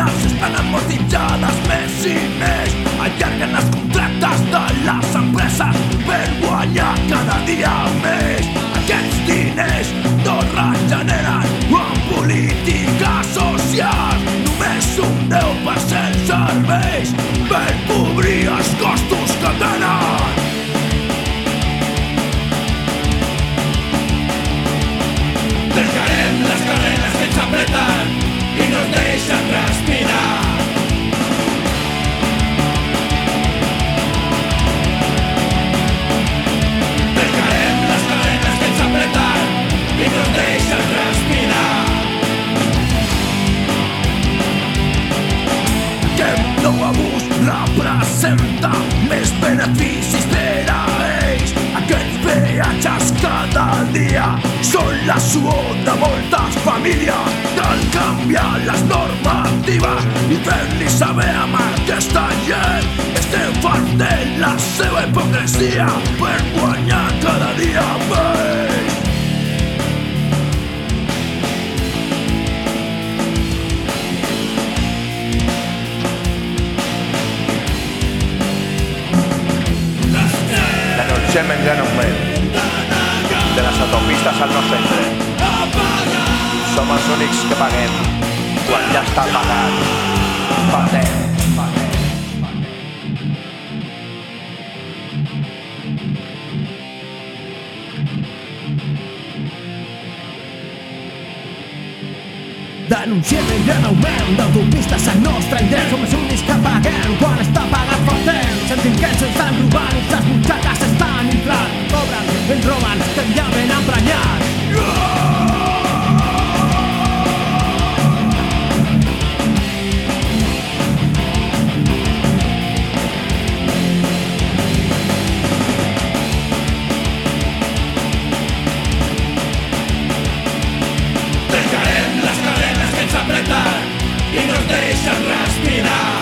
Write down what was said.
han amortitzades més i més. Allarguen els contractes de les empreses per guanyar cada dia més. Aquests diners no regeneren en política social. Només un 10% serveix per cobrir els costos representa més beneficis per a ells. Aquests peatges cada dia són la suor de moltes famílies. Cal canviar les normatives i fer-li saber amb aquesta gent de la seva hipocresia per guanyar cada més. Gran augment de les autopistes al nostre indret. Som els únics que paguem quan ja està pagat. Patem. Denunciem el gran augment d'autopistes al nostre indret Som els únics que paguem quan està pagat fa temps Sentim que ens estan robant i no ens deixen respirar.